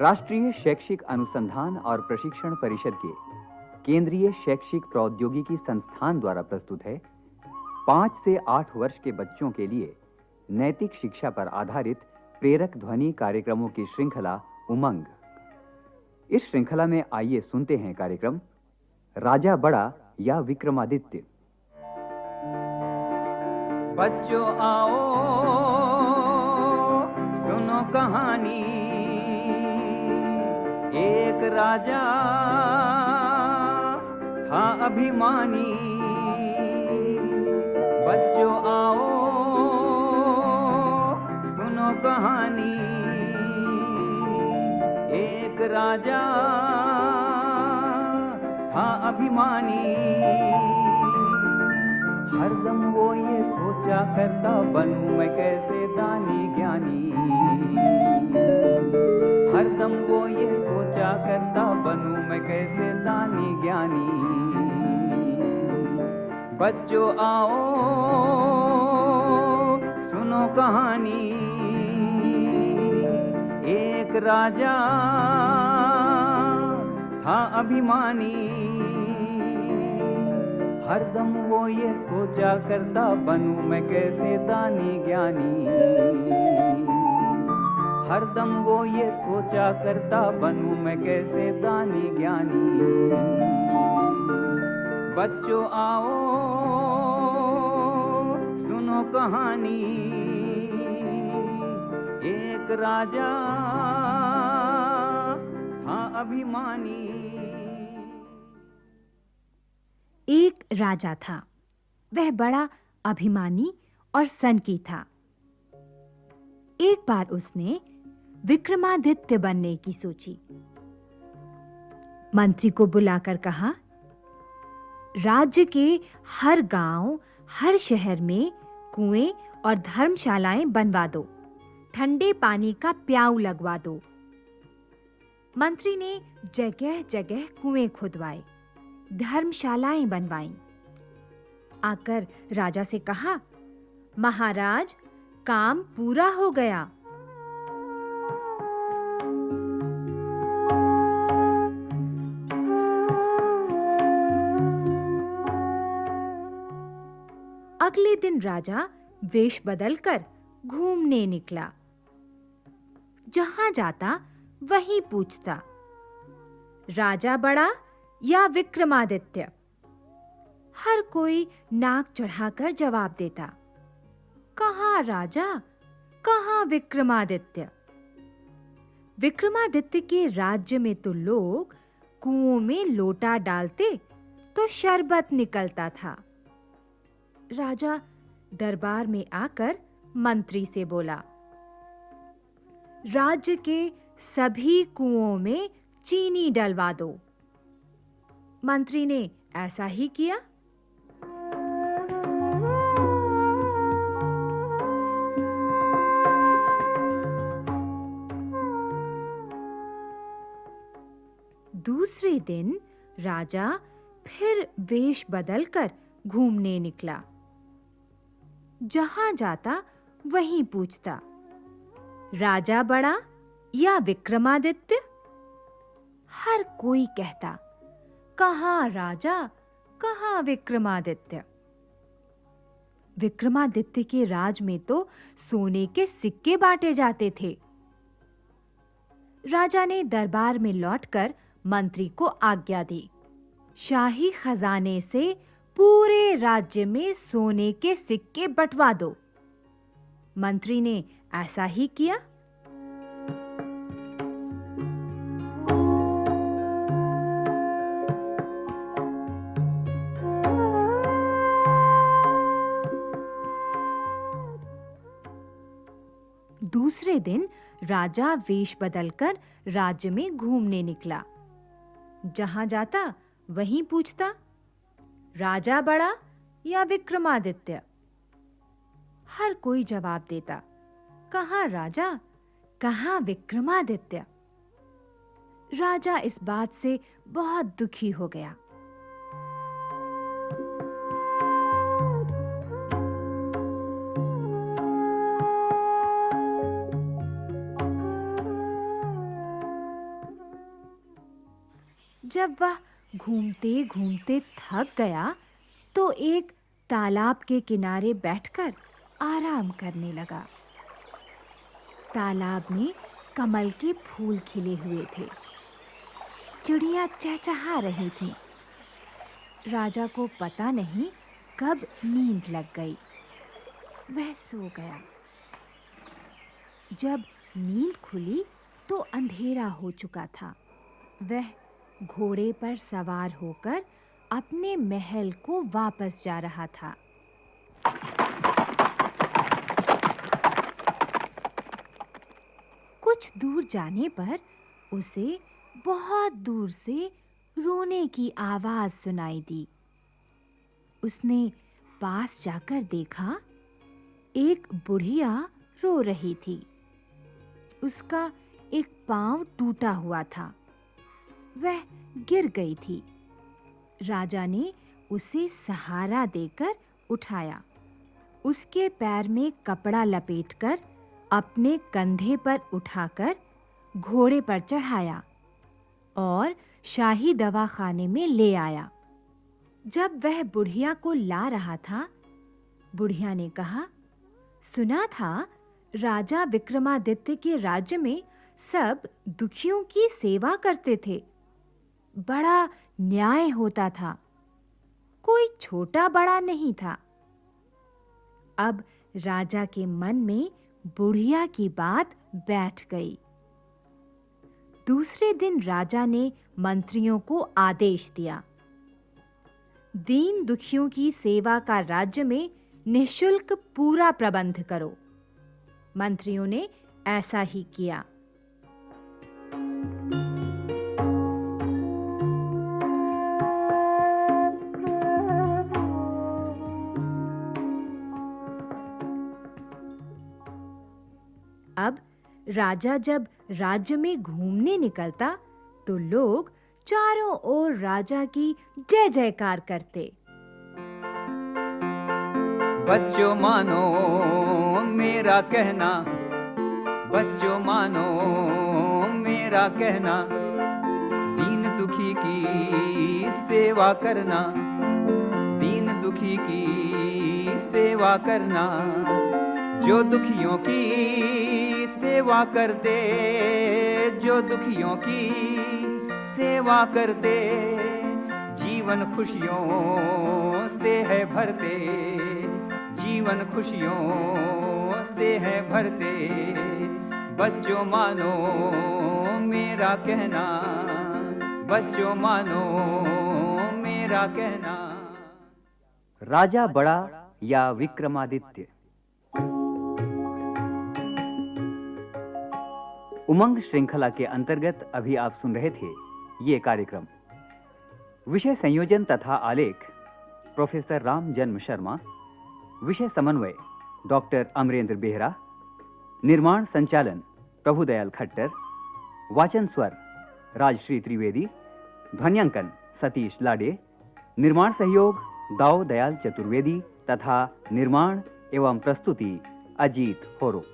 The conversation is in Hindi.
राष्ट्रीय शैक्षिक अनुसंधान और प्रशिक्षण परिषद के केंद्रीय शैक्षिक प्रौद्योगिकी संस्थान द्वारा प्रस्तुत है। पाँच से आठ वर्ष के बच्चों के लिए नैतिक शिक्षा पर आधारित प्रेरक ध्वनि कार्यक्रमों की श्रृंखला उमंग। इस श्रृंखला में आइए सुनते हैं कार्यक्रम, राजा बड़ा या विक्रमादित्य। बच्चों आओ, सुनो कहानी। एक राजा था अभिमानी। बच्चों आओ, सुनो कहानी। एक राजा था अभिमानी। हरदम वो ये सोचा करता, बनूं मैं कैसे दानी ज्ञानी। बच्चों, आओ, सुनो कहानी। एक राजा था अभिमानी। हरदम वो ये सोचा करता, बनू मैं कैसे दानी ज्ञानी। हरदम वो ये सोचा करता, बनू मैं कैसे दानी ज्ञानी। बच्चों, आओ। सुनो कहानी। एक राजा था अभिमानी। एक राजा था। वह बड़ा अभिमानी और सनकी था। एक बार उसने विक्रमादित्य बनने की सोची। मंत्री को बुलाकर कहा राज्य के हर गाँव, हर शहर में कुएँ और धर्मशालाएँ बनवा दो। ठंडे पानी का प्याऊ लगवा दो। मंत्री ने जगह-जगह कुएँ खुदवाए, धर्मशालाएँ बनवाईं। आकर राजा से कहा, महाराज, काम पूरा हो गया। अगले दिन राजा वेश बदलकर घूमने निकला। जहाँ जाता, वहीं पूछता, राजा बड़ा या विक्रमादित्य? हर कोई नाक चढ़ाकर जवाब देता, कहाँ राजा, कहाँ विक्रमादित्य? विक्रमादित्य के राज्य में तो लोग कुओं में लोटा डालते तो शरबत निकलता था। राजा दरबार में आकर मंत्री से बोला, राज्य के सभी कुओं में चीनी डलवा दो। मंत्री ने ऐसा ही किया। दूसरे दिन राजा फिर वेश बदलकर घूमने निकला। जहाँ जाता, वहीं पूछता, राजा बड़ा या विक्रमादित्य? हर कोई कहता, कहाँ राजा, कहाँ विक्रमादित्य? विक्रमादित्य के राज में तो सोने के सिक्के बांटे जाते थे। राजा ने दरबार में लौटकर मंत्री को आज्ञा दी। शाही खजाने से पूरे राज्य में सोने के सिक्के बंटवा दो। मंत्री ने ऐसा ही किया। दूसरे दिन राजा वेश बदलकर राज्य में घूमने निकला। जहाँ जाता, वहीं पूछता राजा बड़ा या विक्रमादित्य? हर कोई जवाब देता, कहाँ राजा, कहाँ विक्रमादित्य? राजा इस बात से बहुत दुखी हो गया। जब वह घूमते घूमते थक गया तो एक तालाब के किनारे बैठकर आराम करने लगा। तालाब में कमल के फूल खिले हुए थे। चिड़िया चहचहा रही थीं। राजा को पता नहीं कब नींद लग गई। वह सो गया। जब नींद खुली तो अंधेरा हो चुका था। वह घोड़े पर सवार होकर अपने महल को वापस जा रहा था। कुछ दूर जाने पर उसे बहुत दूर से रोने की आवाज़ सुनाई दी। उसने पास जाकर देखा, एक बुढ़िया रो रही थी। उसका एक पाँव टूटा हुआ था। वह गिर गई थी। राजा ने उसे सहारा देकर उठाया। उसके पैर में कपड़ा लपेटकर अपने कंधे पर उठाकर घोड़े पर चढ़ाया और शाही दवाखाने में ले आया। जब वह बुढ़िया को ला रहा था, बुढ़िया ने कहा, सुना था, राजा विक्रमादित्य के राज्य में सब दुखियों की सेवा करते थे। बड़ा न्याय होता था। कोई छोटा बड़ा नहीं था। अब राजा के मन में बुढ़िया की बात बैठ गई। दूसरे दिन राजा ने मंत्रियों को आदेश दिया। दीन दुखियों की सेवा का राज्य में निशुल्क पूरा प्रबंध करो। मंत्रियों ने ऐसा ही किया। राजा जब राज्य में घूमने निकलता तो लोग चारों ओर राजा की जय जयकार करते। बच्चों मानो, मेरा कहना, बच्चों मानो, मेरा कहना, दीन दुखी की सेवा करना, दीन दुखी की सेवा करना। जो दुखियों की सेवा करते, जो दुखियों की सेवा करते, जीवन खुशियों से है भरते, जीवन खुशियों से है भरते। बच्चों मानो, मेरा कहना, बच्चों मानो, मेरा कहना। राजा बड़ा या विक्रमादित्य? उमंग श्रृंखला के अंतर्गत अभी आप सुन रहे थे ये कार्यक्रम। विषय संयोजन तथा आलेख, प्रोफेसर राम जन्म शर्मा, विषय समन्वय, डॉक्टर अमरेंद्र बेहरा, निर्माण संचालन प्रभुदयाल खट्टर, वाचन स्वर राजश्री त्रिवेदी, ध्वन्यांकन सतीश लाडे, निर्माण सहयोग दाऊ दयाल चतुर्वेदी तथा निर्माण एवं प्रस्तुति अजीत होरो।